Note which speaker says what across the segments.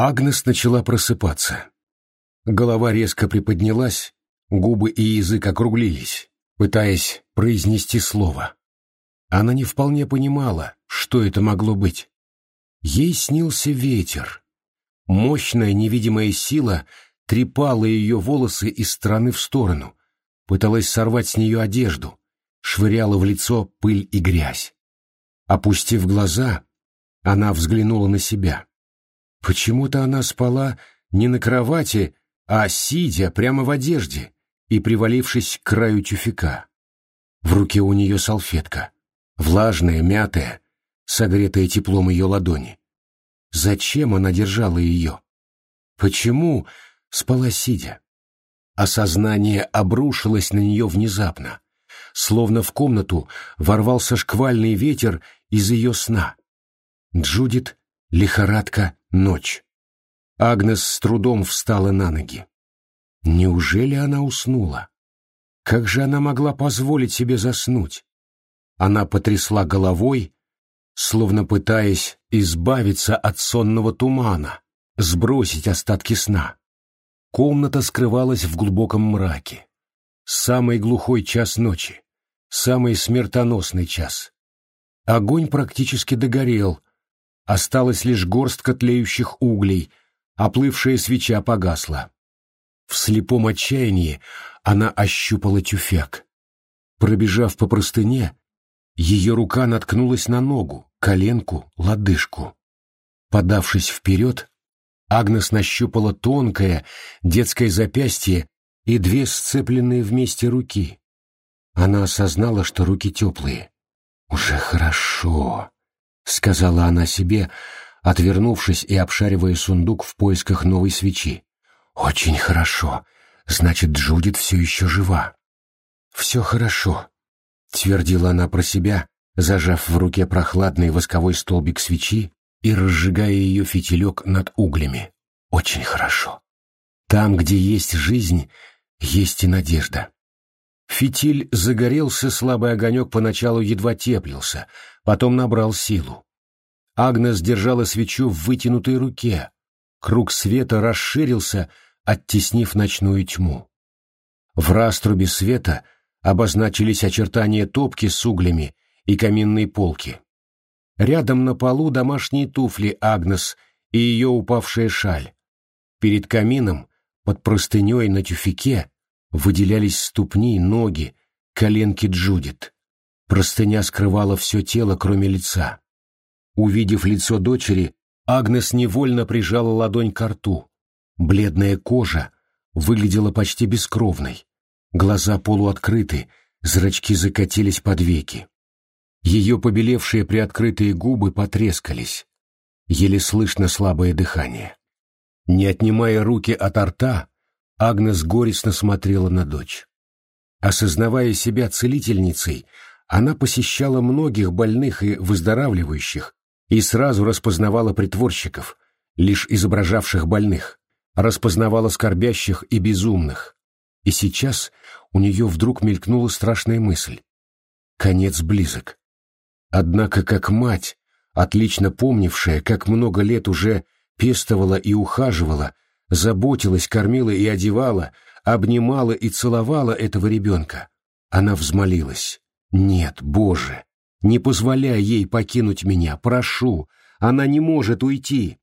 Speaker 1: Агнес начала просыпаться. Голова резко приподнялась, губы и язык округлились, пытаясь произнести слово. Она не вполне понимала, что это могло быть. Ей снился ветер. Мощная невидимая сила трепала ее волосы из стороны в сторону, пыталась сорвать с нее одежду, швыряла в лицо пыль и грязь. Опустив глаза, она взглянула на себя. Почему-то она спала не на кровати, а сидя прямо в одежде и привалившись к краю тюфяка. В руке у нее салфетка, влажная, мятая, согретая теплом ее ладони. Зачем она держала ее? Почему спала сидя? Осознание обрушилось на нее внезапно, словно в комнату ворвался шквальный ветер из ее сна. Джудит, лихорадка, ночь. Агнес с трудом встала на ноги. Неужели она уснула? Как же она могла позволить себе заснуть? Она потрясла головой, словно пытаясь избавиться от сонного тумана, сбросить остатки сна. Комната скрывалась в глубоком мраке. Самый глухой час ночи, самый смертоносный час. Огонь практически догорел, осталась лишь горстка тлеющих углей, оплывшая свеча погасла. В слепом отчаянии она ощупала тюфяк. Пробежав по простыне, ее рука наткнулась на ногу, коленку, лодыжку. Подавшись вперед, Агнес нащупала тонкое детское запястье и две сцепленные вместе руки. Она осознала, что руки теплые. «Уже хорошо», — сказала она себе, отвернувшись и обшаривая сундук в поисках новой свечи. «Очень хорошо. Значит, Джудит все еще жива». «Все хорошо», — твердила она про себя, зажав в руке прохладный восковой столбик свечи и разжигая ее фитилек над углями. Очень хорошо. Там, где есть жизнь, есть и надежда. Фитиль загорелся, слабый огонек поначалу едва теплился, потом набрал силу. Агнес держала свечу в вытянутой руке. Круг света расширился, оттеснив ночную тьму. В раструбе света обозначились очертания топки с углями и каминной полки. Рядом на полу домашние туфли Агнес и ее упавшая шаль. Перед камином, под простыней на тюфике, выделялись ступни, ноги, коленки Джудит. Простыня скрывала все тело, кроме лица. Увидев лицо дочери, Агнес невольно прижала ладонь к рту. Бледная кожа выглядела почти бескровной. Глаза полуоткрыты, зрачки закатились под веки. Ее побелевшие приоткрытые губы потрескались. Еле слышно слабое дыхание. Не отнимая руки от рта, Агнес горестно смотрела на дочь. Осознавая себя целительницей, она посещала многих больных и выздоравливающих и сразу распознавала притворщиков, лишь изображавших больных, распознавала скорбящих и безумных. И сейчас у нее вдруг мелькнула страшная мысль. Конец близок. Однако как мать, отлично помнившая, как много лет уже пестовала и ухаживала, заботилась, кормила и одевала, обнимала и целовала этого ребенка, она взмолилась. «Нет, Боже, не позволяй ей покинуть меня, прошу, она не может уйти!»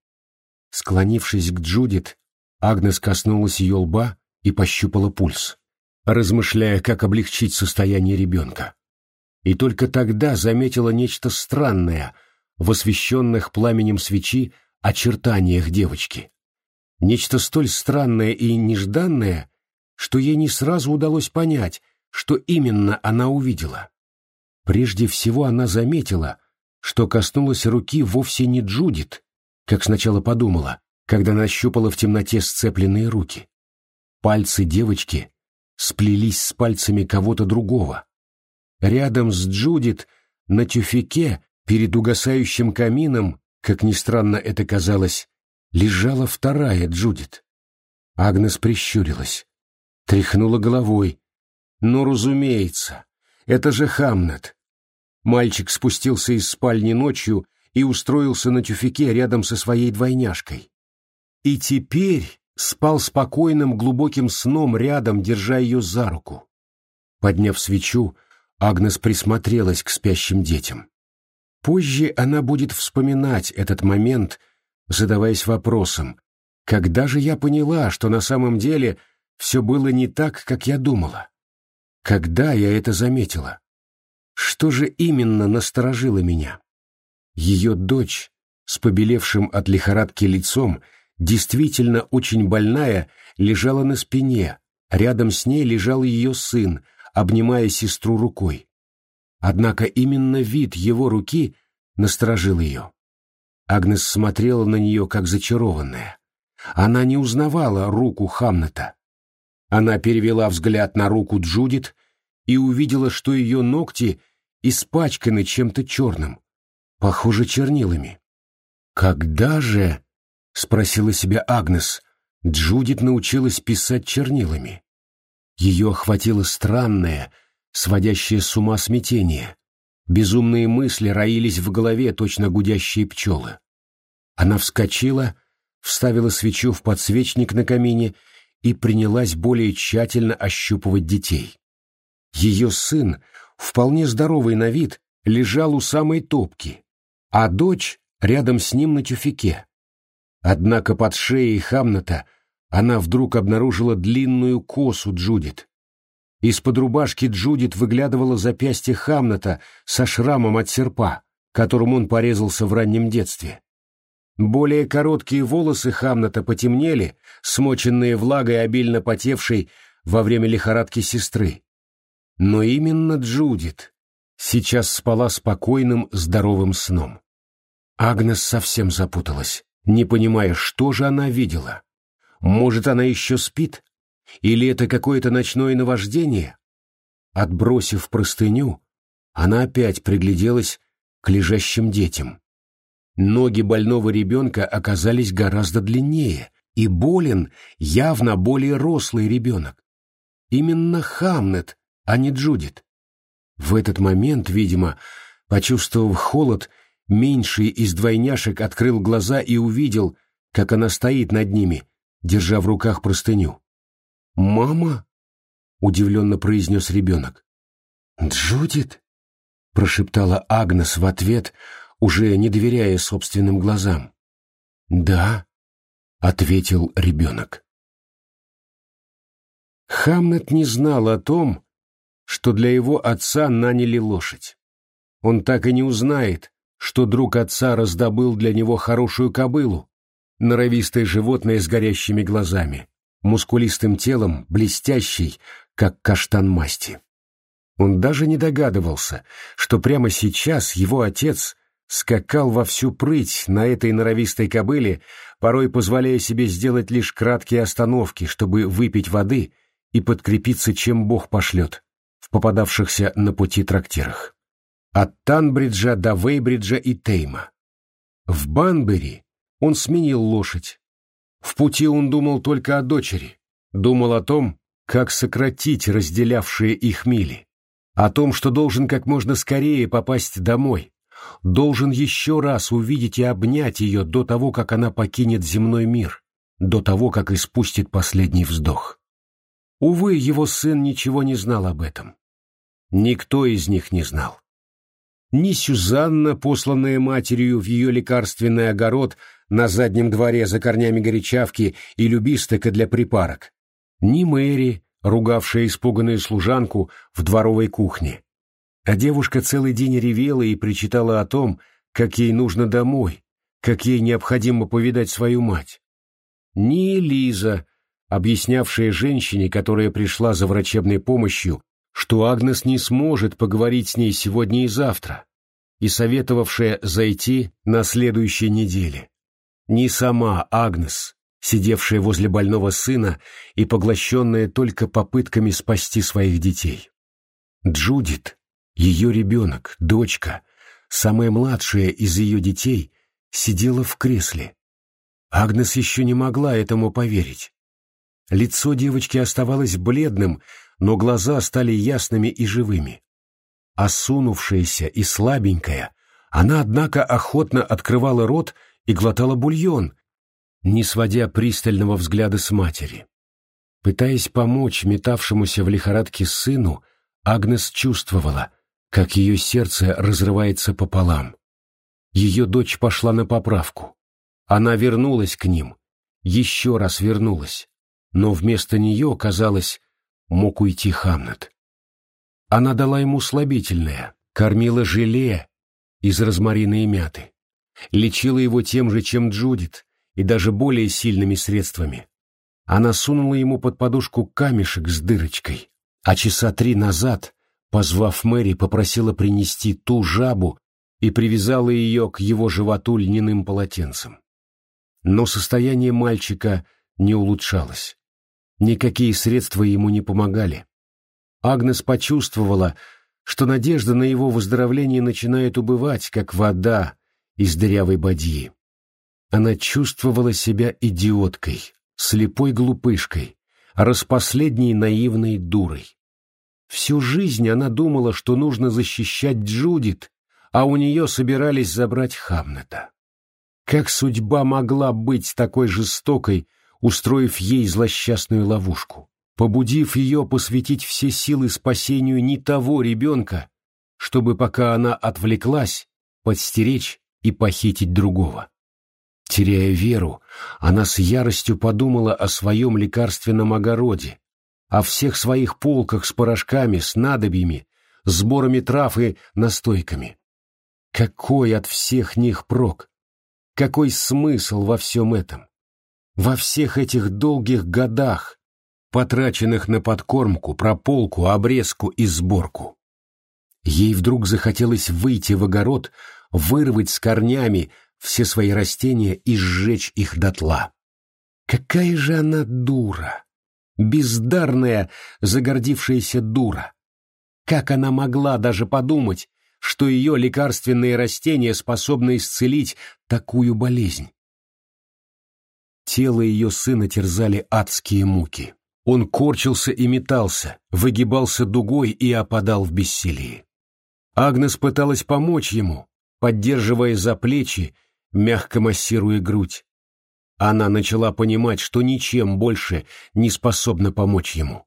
Speaker 1: Склонившись к Джудит, Агнес коснулась ее лба и пощупала пульс, размышляя, как облегчить состояние ребенка и только тогда заметила нечто странное в освещенных пламенем свечи очертаниях девочки. Нечто столь странное и нежданное, что ей не сразу удалось понять, что именно она увидела. Прежде всего она заметила, что коснулась руки вовсе не Джудит, как сначала подумала, когда нащупала в темноте сцепленные руки. Пальцы девочки сплелись с пальцами кого-то другого. Рядом с Джудит на тюфике перед угасающим камином, как ни странно это казалось, лежала вторая Джудит. Агнес прищурилась, тряхнула головой. «Ну, разумеется, это же Хамнет». Мальчик спустился из спальни ночью и устроился на тюфике рядом со своей двойняшкой. и теперь спал спокойным глубоким сном рядом, держа ее за руку. Подняв свечу, Агнес присмотрелась к спящим детям. Позже она будет вспоминать этот момент, задаваясь вопросом, когда же я поняла, что на самом деле все было не так, как я думала? Когда я это заметила? Что же именно насторожило меня? Ее дочь с побелевшим от лихорадки лицом, действительно очень больная, лежала на спине, рядом с ней лежал ее сын, обнимая сестру рукой. Однако именно вид его руки насторожил ее. Агнес смотрела на нее, как зачарованная. Она не узнавала руку Хамнета. Она перевела взгляд на руку Джудит и увидела, что ее ногти испачканы чем-то черным, похоже, чернилами. «Когда же?» — спросила себя Агнес. Джудит научилась писать чернилами. Ее охватило странное, сводящее с ума смятение. Безумные мысли роились в голове, точно гудящие пчелы. Она вскочила, вставила свечу в подсвечник на камине и принялась более тщательно ощупывать детей. Ее сын, вполне здоровый на вид, лежал у самой топки, а дочь рядом с ним на тюфике. Однако под шеей Хамната она вдруг обнаружила длинную косу Джудит. Из-под рубашки Джудит выглядывало запястье Хамната со шрамом от серпа, которым он порезался в раннем детстве. Более короткие волосы Хамната потемнели, смоченные влагой обильно потевшей во время лихорадки сестры. Но именно Джудит сейчас спала спокойным, здоровым сном. Агнес совсем запуталась, не понимая, что же она видела. Может, она еще спит? Или это какое-то ночное наваждение? Отбросив простыню, она опять пригляделась к лежащим детям. Ноги больного ребенка оказались гораздо длиннее, и болен явно более рослый ребенок. Именно Хамнет, а не Джудит. В этот момент, видимо, почувствовав холод, меньший из двойняшек открыл глаза и увидел, как она стоит над ними, держа в руках простыню. «Мама?» — удивленно произнес ребенок. «Джудит?» — прошептала Агнес в ответ, уже не доверяя собственным глазам. «Да», — ответил ребенок. Хамнет не знал о том, что для его отца наняли лошадь. Он так и не узнает, что друг отца раздобыл для него хорошую кобылу, норовистое животное с горящими глазами, мускулистым телом, блестящий, как каштан масти. Он даже не догадывался, что прямо сейчас его отец скакал во всю прыть на этой норовистой кобыле, порой позволяя себе сделать лишь краткие остановки, чтобы выпить воды и подкрепиться, чем Бог пошлет, в попадавшихся на пути трактирах от Танбриджа до Вейбриджа и Тейма. В Банбери он сменил лошадь. В пути он думал только о дочери, думал о том, как сократить разделявшие их мили, о том, что должен как можно скорее попасть домой, должен еще раз увидеть и обнять ее до того, как она покинет земной мир, до того, как испустит последний вздох. Увы, его сын ничего не знал об этом. Никто из них не знал ни Сюзанна, посланная матерью в ее лекарственный огород на заднем дворе за корнями горячавки и любистыка для припарок, ни Мэри, ругавшая испуганную служанку в дворовой кухне. А девушка целый день ревела и причитала о том, как ей нужно домой, как ей необходимо повидать свою мать. Ни Лиза, объяснявшая женщине, которая пришла за врачебной помощью, что Агнес не сможет поговорить с ней сегодня и завтра, и советовавшая зайти на следующей неделе. Не сама Агнес, сидевшая возле больного сына и поглощенная только попытками спасти своих детей. Джудит, ее ребенок, дочка, самая младшая из ее детей, сидела в кресле. Агнес еще не могла этому поверить. Лицо девочки оставалось бледным, но глаза стали ясными и живыми. Осунувшаяся и слабенькая, она, однако, охотно открывала рот и глотала бульон, не сводя пристального взгляда с матери. Пытаясь помочь метавшемуся в лихорадке сыну, Агнес чувствовала, как ее сердце разрывается пополам. Ее дочь пошла на поправку. Она вернулась к ним, еще раз вернулась, но вместо нее, казалось, мог уйти Хамнет. Она дала ему слабительное, кормила желе из розмарина и мяты, лечила его тем же, чем Джудит, и даже более сильными средствами. Она сунула ему под подушку камешек с дырочкой, а часа три назад, позвав Мэри, попросила принести ту жабу и привязала ее к его животу льняным полотенцем. Но состояние мальчика не улучшалось. Никакие средства ему не помогали. Агнес почувствовала, что надежда на его выздоровление начинает убывать, как вода из дырявой бадьи. Она чувствовала себя идиоткой, слепой глупышкой, распоследней наивной дурой. Всю жизнь она думала, что нужно защищать Джудит, а у нее собирались забрать Хамнета. Как судьба могла быть такой жестокой, устроив ей злосчастную ловушку, побудив ее посвятить все силы спасению не того ребенка, чтобы пока она отвлеклась, подстеречь и похитить другого. Теряя веру, она с яростью подумала о своем лекарственном огороде, о всех своих полках с порошками, снадобьями, сборами трав и настойками. Какой от всех них прок? Какой смысл во всем этом? Во всех этих долгих годах, потраченных на подкормку, прополку, обрезку и сборку. Ей вдруг захотелось выйти в огород, вырвать с корнями все свои растения и сжечь их дотла. Какая же она дура! Бездарная, загордившаяся дура! Как она могла даже подумать, что ее лекарственные растения способны исцелить такую болезнь? Тело ее сына терзали адские муки. Он корчился и метался, выгибался дугой и опадал в бессилии. Агнес пыталась помочь ему, поддерживая за плечи мягко массируя грудь. Она начала понимать, что ничем больше не способна помочь ему.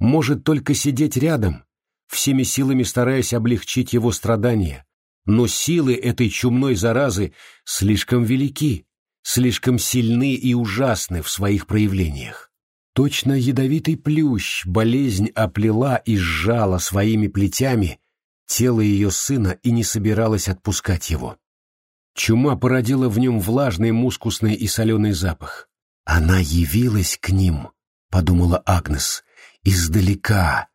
Speaker 1: Может только сидеть рядом, всеми силами стараясь облегчить его страдания, но силы этой чумной заразы слишком велики, слишком сильны и ужасны в своих проявлениях. Точно ядовитый плющ болезнь оплела и сжала своими плетями тело ее сына и не собиралась отпускать его. Чума породила в нем влажный, мускусный и соленый запах. «Она явилась к ним», — подумала Агнес, — «издалека,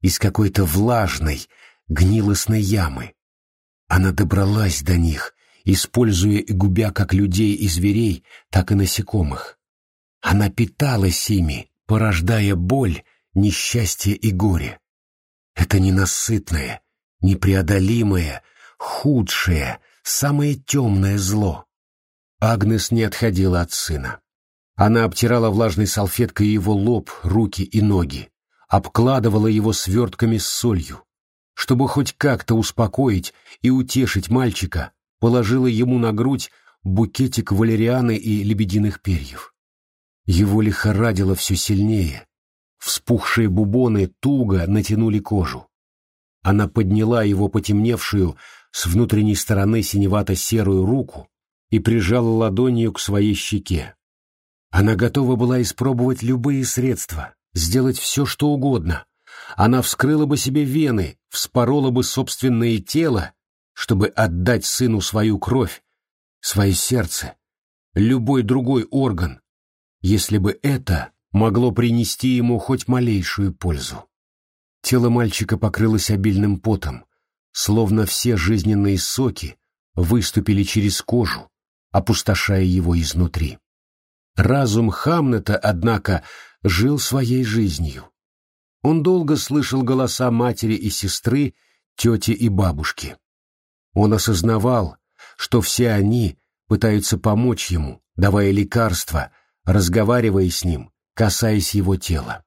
Speaker 1: из какой-то влажной, гнилостной ямы. Она добралась до них, используя и губя как людей и зверей, так и насекомых. Она питалась ими, порождая боль, несчастье и горе. Это ненасытное, непреодолимое, худшее, самое темное зло. Агнес не отходила от сына. Она обтирала влажной салфеткой его лоб, руки и ноги, обкладывала его свертками с солью. Чтобы хоть как-то успокоить и утешить мальчика, положила ему на грудь букетик валерианы и лебединых перьев. Его лихорадило все сильнее. Вспухшие бубоны туго натянули кожу. Она подняла его потемневшую, с внутренней стороны синевато-серую руку и прижала ладонью к своей щеке. Она готова была испробовать любые средства, сделать все, что угодно. Она вскрыла бы себе вены, вспорола бы собственное тело, чтобы отдать сыну свою кровь, свое сердце, любой другой орган, если бы это могло принести ему хоть малейшую пользу. Тело мальчика покрылось обильным потом, словно все жизненные соки выступили через кожу, опустошая его изнутри. Разум Хамнета, однако, жил своей жизнью. Он долго слышал голоса матери и сестры, тети и бабушки. Он осознавал, что все они пытаются помочь ему, давая лекарства, разговаривая с ним, касаясь его тела.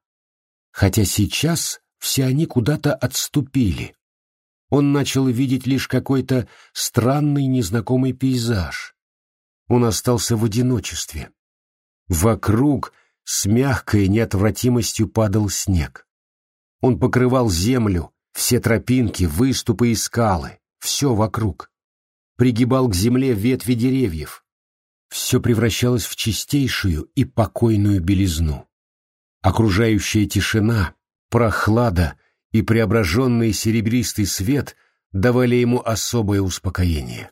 Speaker 1: Хотя сейчас все они куда-то отступили, он начал видеть лишь какой-то странный незнакомый пейзаж. Он остался в одиночестве, Вокруг с мягкой неотвратимостью падал снег. Он покрывал землю, все тропинки, выступы и скалы, все вокруг. Пригибал к земле ветви деревьев. Все превращалось в чистейшую и покойную белизну. Окружающая тишина, прохлада и преображенный серебристый свет давали ему особое успокоение.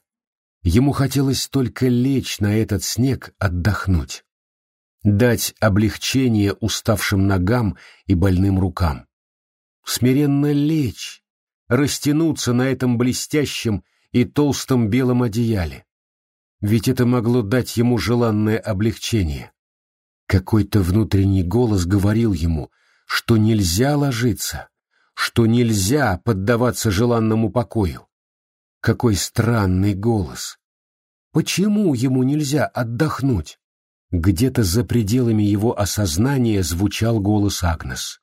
Speaker 1: Ему хотелось только лечь на этот снег, отдохнуть. Дать облегчение уставшим ногам и больным рукам. Смиренно лечь, растянуться на этом блестящем и толстом белом одеяле. Ведь это могло дать ему желанное облегчение. Какой-то внутренний голос говорил ему, что нельзя ложиться, что нельзя поддаваться желанному покою. Какой странный голос! Почему ему нельзя отдохнуть? Где-то за пределами его осознания звучал голос Агнес.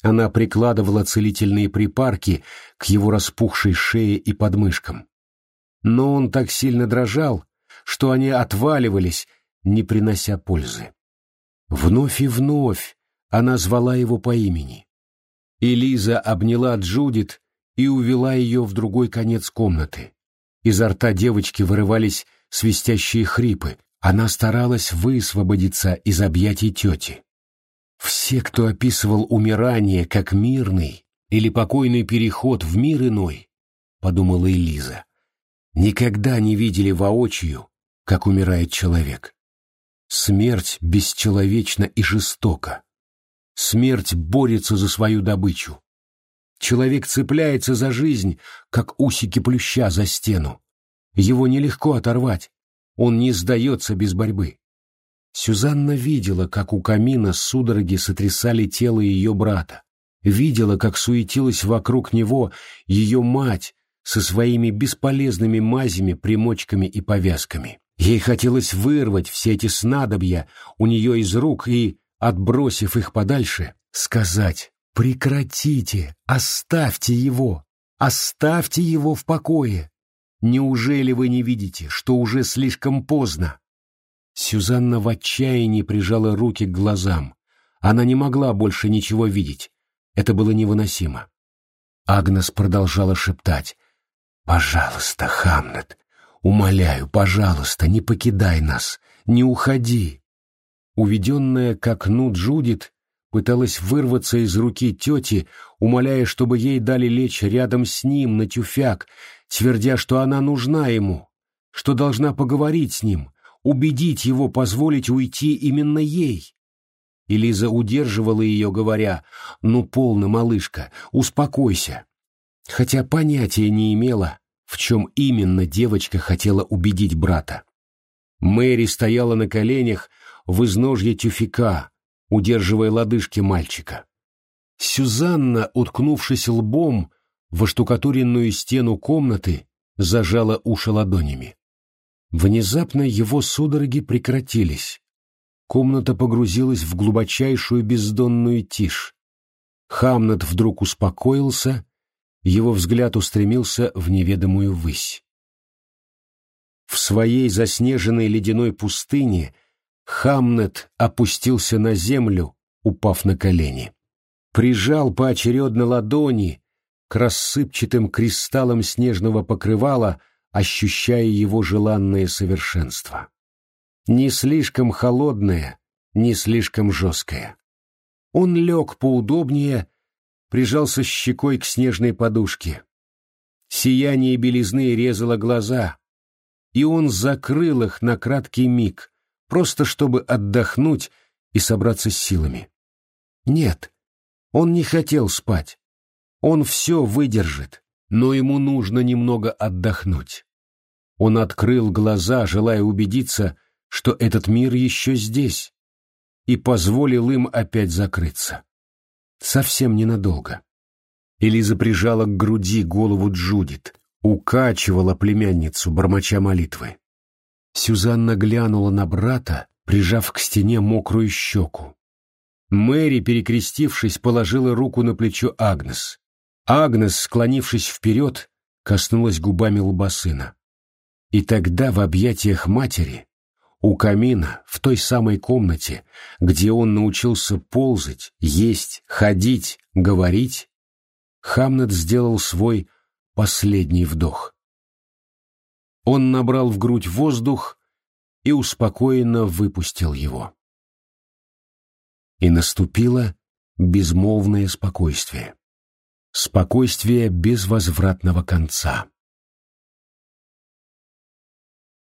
Speaker 1: Она прикладывала целительные припарки к его распухшей шее и подмышкам. Но он так сильно дрожал, что они отваливались, не принося пользы. Вновь и вновь она звала его по имени. Элиза обняла Джудит и увела ее в другой конец комнаты. Изо рта девочки вырывались свистящие хрипы. Она старалась высвободиться из объятий тети. Все, кто описывал умирание как мирный или покойный переход в мир иной, подумала Элиза, никогда не видели воочию, как умирает человек. Смерть бесчеловечна и жестока. Смерть борется за свою добычу. Человек цепляется за жизнь, как усики плюща за стену. Его нелегко оторвать, он не сдается без борьбы. Сюзанна видела, как у камина судороги сотрясали тело ее брата, видела, как суетилась вокруг него ее мать со своими бесполезными мазями, примочками и повязками. Ей хотелось вырвать все эти снадобья у нее из рук и, отбросив их подальше, сказать «Прекратите! Оставьте его! Оставьте его в покое! Неужели вы не видите, что уже слишком поздно?» Сюзанна в отчаянии прижала руки к глазам. Она не могла больше ничего видеть. Это было невыносимо. Агнес продолжала шептать. «Пожалуйста, Хамнет, Умоляю, пожалуйста, не покидай нас, не уходи. Уведенная к окну Джудит пыталась вырваться из руки тети, умоляя, чтобы ей дали лечь рядом с ним на тюфяк, твердя, что она нужна ему, что должна поговорить с ним, убедить его позволить уйти именно ей. И удерживала ее, говоря, «Ну, полно, малышка, успокойся». Хотя понятия не имела, в чем именно девочка хотела убедить брата. Мэри стояла на коленях в изножье тюфика, удерживая лодыжки мальчика. Сюзанна, уткнувшись лбом в оштукатуренную стену комнаты, зажала уши ладонями. Внезапно его судороги прекратились. Комната погрузилась в глубочайшую бездонную тишь. Хамнат вдруг успокоился его взгляд устремился в неведомую высь. В своей заснеженной ледяной пустыне Хамнет опустился на землю, упав на колени. Прижал поочередно ладони к рассыпчатым кристаллам снежного покрывала, ощущая его желанное совершенство. Не слишком холодное, не слишком жесткое. Он лег поудобнее прижался щекой к снежной подушке. Сияние белизны резало глаза, и он закрыл их на краткий миг, просто чтобы отдохнуть и собраться с силами. Нет, он не хотел спать. Он все выдержит, но ему нужно немного отдохнуть. Он открыл глаза, желая убедиться, что этот мир еще здесь, и позволил им опять закрыться. Совсем ненадолго. Элиза прижала к груди голову Джудит, укачивала племянницу, бормоча молитвы. Сюзанна глянула на брата, прижав к стене мокрую щеку. Мэри, перекрестившись, положила руку на плечо Агнес. Агнес, склонившись вперед, коснулась губами лба сына. И тогда в объятиях матери У камина, в той самой комнате, где он научился ползать, есть, ходить, говорить, Хамнет сделал свой последний вдох. Он набрал в грудь воздух и успокоенно выпустил его. И наступило безмолвное спокойствие. Спокойствие без возвратного конца.